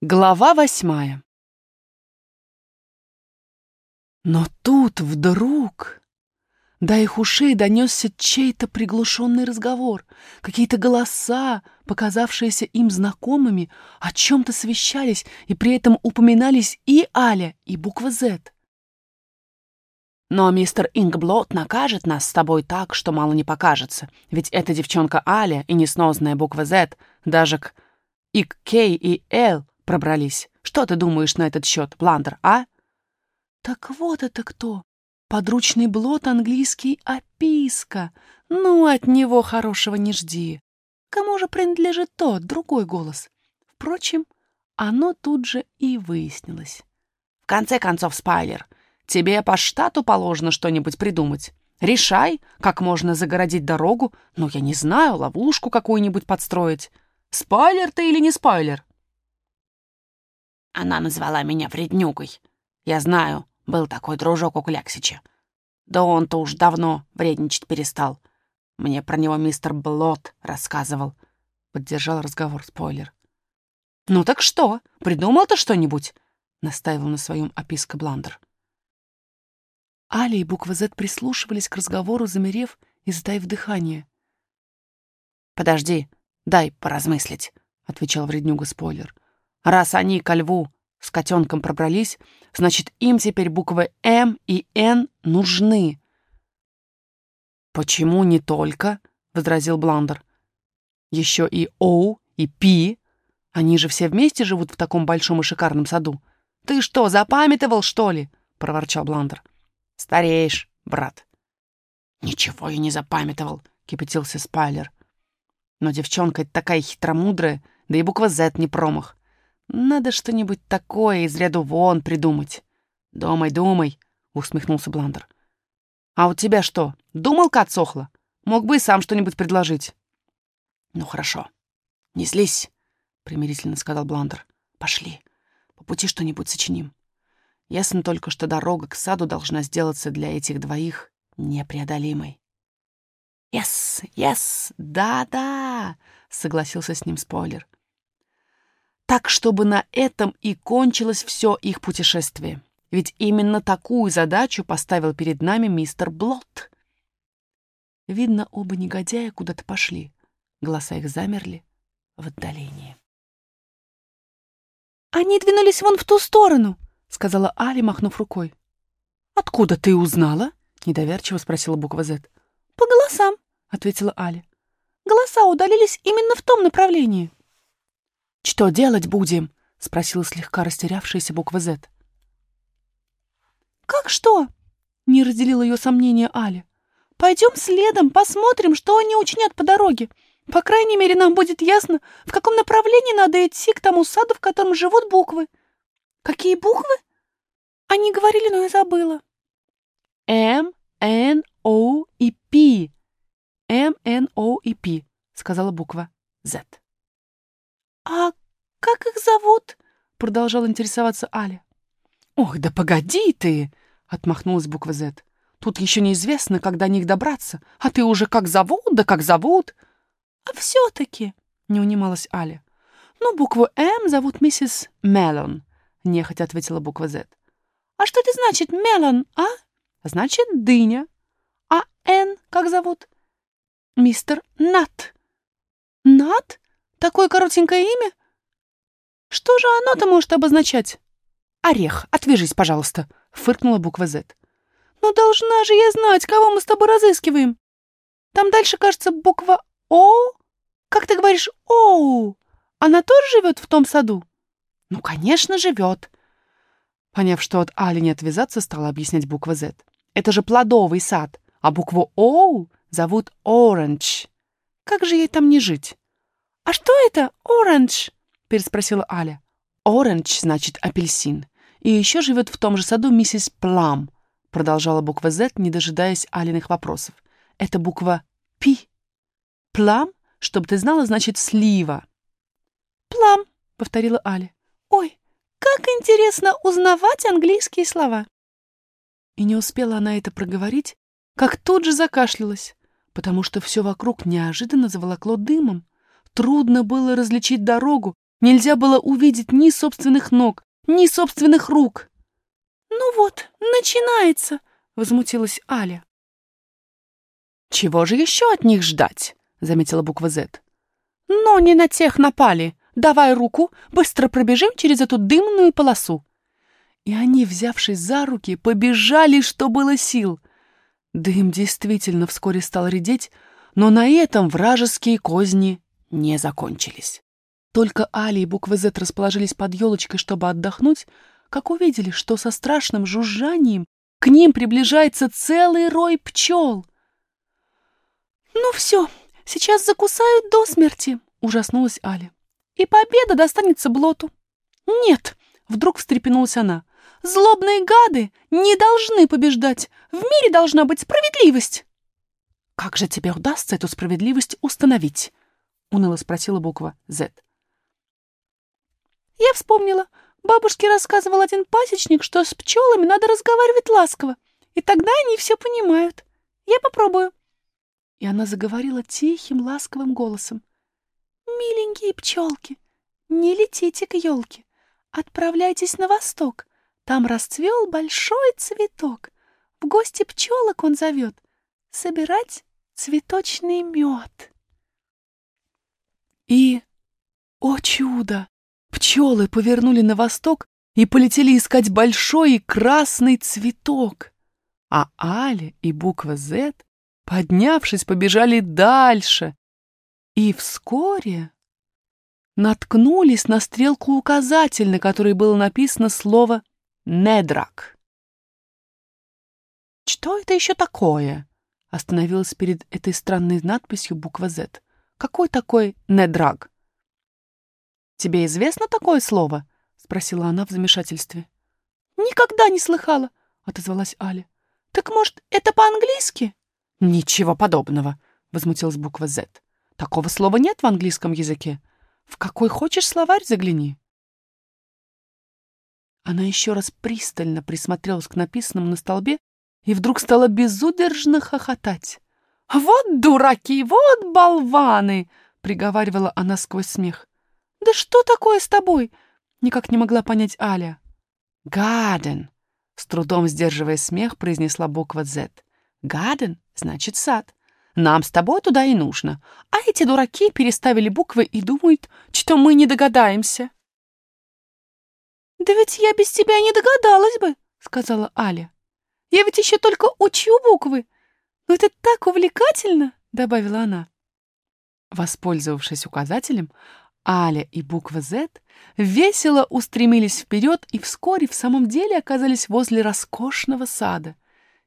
Глава восьмая. Но тут вдруг до их ушей донесся чей-то приглушенный разговор, какие-то голоса, показавшиеся им знакомыми, о чем-то совещались, и при этом упоминались и Аля, и буква «З». Но мистер Ингблот накажет нас с тобой так, что мало не покажется. Ведь эта девчонка Аля и несносная буква «З» даже к и к Кей и Л пробрались. Что ты думаешь на этот счет, Бландер, а? Так вот это кто. Подручный блот английский описка. Ну, от него хорошего не жди. Кому же принадлежит тот, другой голос? Впрочем, оно тут же и выяснилось. В конце концов, Спайлер, тебе по штату положено что-нибудь придумать. Решай, как можно загородить дорогу, ну, я не знаю, ловушку какую-нибудь подстроить. Спайлер ты или не спайлер? Она назвала меня вреднюгой. Я знаю, был такой дружок у Кляксича. Да он-то уж давно вредничать перестал. Мне про него мистер Блот рассказывал. Поддержал разговор спойлер. «Ну так что, придумал ты что-нибудь?» Настаивал на своем описка Бландер. Али и буква «З» прислушивались к разговору, замерев и затаив дыхание. «Подожди, дай поразмыслить», — отвечал вреднюга спойлер. Раз они ко льву с котенком пробрались, значит, им теперь буквы «М» и «Н» нужны. «Почему не только?» — возразил Бландер. «Еще и «Оу» и «Пи». Они же все вместе живут в таком большом и шикарном саду. Ты что, запамятовал, что ли?» — проворчал Бландер. «Стареешь, брат». «Ничего я не запамятовал», — кипятился Спайлер. «Но девчонка такая хитромудрая, да и буква «З» не промах. Надо что-нибудь такое из ряду вон придумать. Думай, думай, усмехнулся Бландер. А у тебя что, думалка отсохла? Мог бы и сам что-нибудь предложить. Ну хорошо. Не злись, примирительно сказал Бландер. Пошли. По пути что-нибудь сочиним. Ясно только, что дорога к саду должна сделаться для этих двоих непреодолимой. «Yes, yes, да-да!» — согласился с ним спойлер так, чтобы на этом и кончилось все их путешествие. Ведь именно такую задачу поставил перед нами мистер Блот. Видно, оба негодяя куда-то пошли. Голоса их замерли в отдалении. «Они двинулись вон в ту сторону», — сказала Али, махнув рукой. «Откуда ты узнала?» — недоверчиво спросила буква «З». «По голосам», — ответила Али. «Голоса удалились именно в том направлении». «Что делать будем?» — спросила слегка растерявшаяся буква «З». «Как что?» — не разделила ее сомнения Аля. «Пойдем следом, посмотрим, что они учинят по дороге. По крайней мере, нам будет ясно, в каком направлении надо идти к тому саду, в котором живут буквы». «Какие буквы?» Они говорили, но я забыла. «М, Н, О и П». «М, Н, О и П», — сказала буква «З». «А как их зовут?» — продолжал интересоваться Аля. «Ох, да погоди ты!» — отмахнулась буква «З». «Тут еще неизвестно, когда до них добраться. А ты уже как зовут, да как зовут!» «А все-таки!» — не унималась Аля. «Ну, букву «М» зовут миссис Мелон», — нехотя ответила буква «З». «А что это значит «мелон», а?» «Значит, дыня». «А «Н» как зовут?» «Мистер Нат». «Нат? Такое коротенькое имя? Что же оно-то может обозначать? Орех, отвяжись, пожалуйста, фыркнула буква Z. Но должна же я знать, кого мы с тобой разыскиваем. Там дальше, кажется, буква О. Как ты говоришь, Оу? Она тоже живет в том саду? Ну, конечно, живет. Поняв, что от Али не отвязаться, стала объяснять буква Z. Это же плодовый сад, а букву Оу зовут Оранж. Как же ей там не жить? «А что это оранж?» — переспросила Аля. «Оранж значит апельсин. И еще живет в том же саду миссис Плам», — продолжала буква «З», не дожидаясь Алиных вопросов. «Это буква «Пи». «Плам», чтобы ты знала, значит «слива». «Плам», — повторила Аля. «Ой, как интересно узнавать английские слова!» И не успела она это проговорить, как тут же закашлялась, потому что все вокруг неожиданно заволокло дымом. Трудно было различить дорогу, Нельзя было увидеть ни собственных ног, ни собственных рук. «Ну вот, начинается!» — возмутилась Аля. «Чего же еще от них ждать?» — заметила буква «З». «Но не на тех напали. Давай руку, быстро пробежим через эту дымную полосу». И они, взявшись за руки, побежали, что было сил. Дым действительно вскоре стал редеть, но на этом вражеские козни не закончились. Только Али и буквы «З» расположились под елочкой, чтобы отдохнуть, как увидели, что со страшным жужжанием к ним приближается целый рой пчел. «Ну все, сейчас закусают до смерти», — ужаснулась Аля. «И победа достанется Блоту». «Нет», — вдруг встрепенулась она, — «злобные гады не должны побеждать. В мире должна быть справедливость». «Как же тебе удастся эту справедливость установить?» — уныло спросила буква «З». Я вспомнила. Бабушке рассказывал один пасечник, что с пчелами надо разговаривать ласково, и тогда они все понимают. Я попробую. И она заговорила тихим, ласковым голосом. «Миленькие пчелки, не летите к елке, отправляйтесь на восток. Там расцвел большой цветок. В гости пчелок он зовет. Собирать цветочный мед». И, о чудо, Пчелы повернули на восток и полетели искать большой красный цветок. А Аля и буква «З», поднявшись, побежали дальше. И вскоре наткнулись на стрелку указатель, на которой было написано слово «Недрак». «Что это еще такое?» Остановилась перед этой странной надписью буква «З». «Какой такой недраг?» «Тебе известно такое слово?» — спросила она в замешательстве. «Никогда не слыхала», — отозвалась Аля. «Так, может, это по-английски?» «Ничего подобного», — возмутилась буква «З». «Такого слова нет в английском языке. В какой хочешь словарь загляни». Она еще раз пристально присмотрелась к написанному на столбе и вдруг стала безудержно хохотать. «Вот дураки, вот болваны!» — приговаривала она сквозь смех. «Да что такое с тобой?» — никак не могла понять Аля. «Гаден!» — с трудом сдерживая смех, произнесла буква «З». «Гаден» — значит сад. Нам с тобой туда и нужно. А эти дураки переставили буквы и думают, что мы не догадаемся». «Да ведь я без тебя не догадалась бы», — сказала Аля. «Я ведь еще только учу буквы. Но это так увлекательно», — добавила она. Воспользовавшись указателем, Аля и буква «З» весело устремились вперед и вскоре в самом деле оказались возле роскошного сада.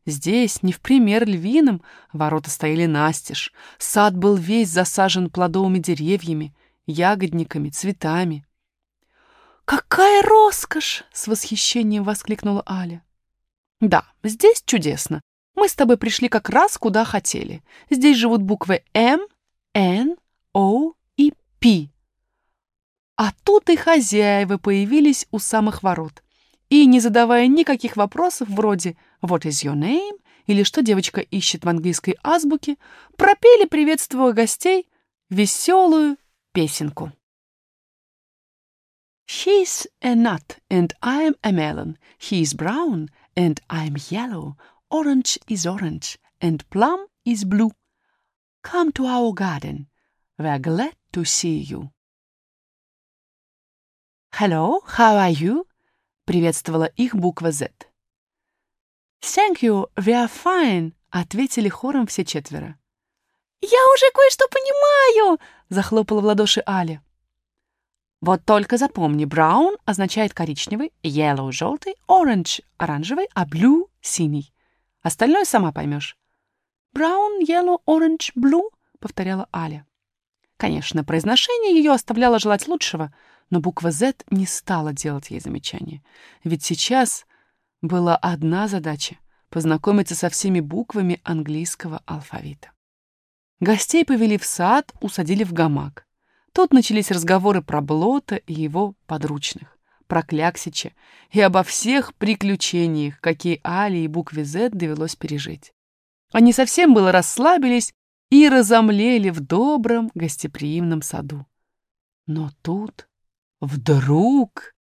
Здесь, не в пример львиным, ворота стояли настежь. Сад был весь засажен плодовыми деревьями, ягодниками, цветами. «Какая роскошь!» — с восхищением воскликнула Аля. «Да, здесь чудесно. Мы с тобой пришли как раз куда хотели. Здесь живут буквы М, Н, О и П. А тут и хозяева появились у самых ворот. И, не задавая никаких вопросов вроде «What is your name?» или «Что девочка ищет в английской азбуке», пропели, приветствуя гостей, веселую песенку. She's a nut, and I'm a melon. He's brown, and I'm yellow. Orange is orange, and plum is blue. Come to our garden. We're glad to see you. «Hello, how are you?» — приветствовала их буква «З». «Thank you, we are fine», — ответили хором все четверо. «Я уже кое-что понимаю!» — захлопала в ладоши Аля. Вот только запомни, brown означает коричневый, yellow — желтый, orange — оранжевый, а blue — синий. Остальное сама поймешь. Brown, yellow, orange, blue, повторяла Аля. Конечно, произношение ее оставляло желать лучшего — но буква «З» не стала делать ей замечания. Ведь сейчас была одна задача — познакомиться со всеми буквами английского алфавита. Гостей повели в сад, усадили в гамак. Тут начались разговоры про Блота и его подручных, про Кляксича и обо всех приключениях, какие Али и букве «З» довелось пережить. Они совсем было расслабились и разомлели в добром гостеприимном саду. Но тут Вдруг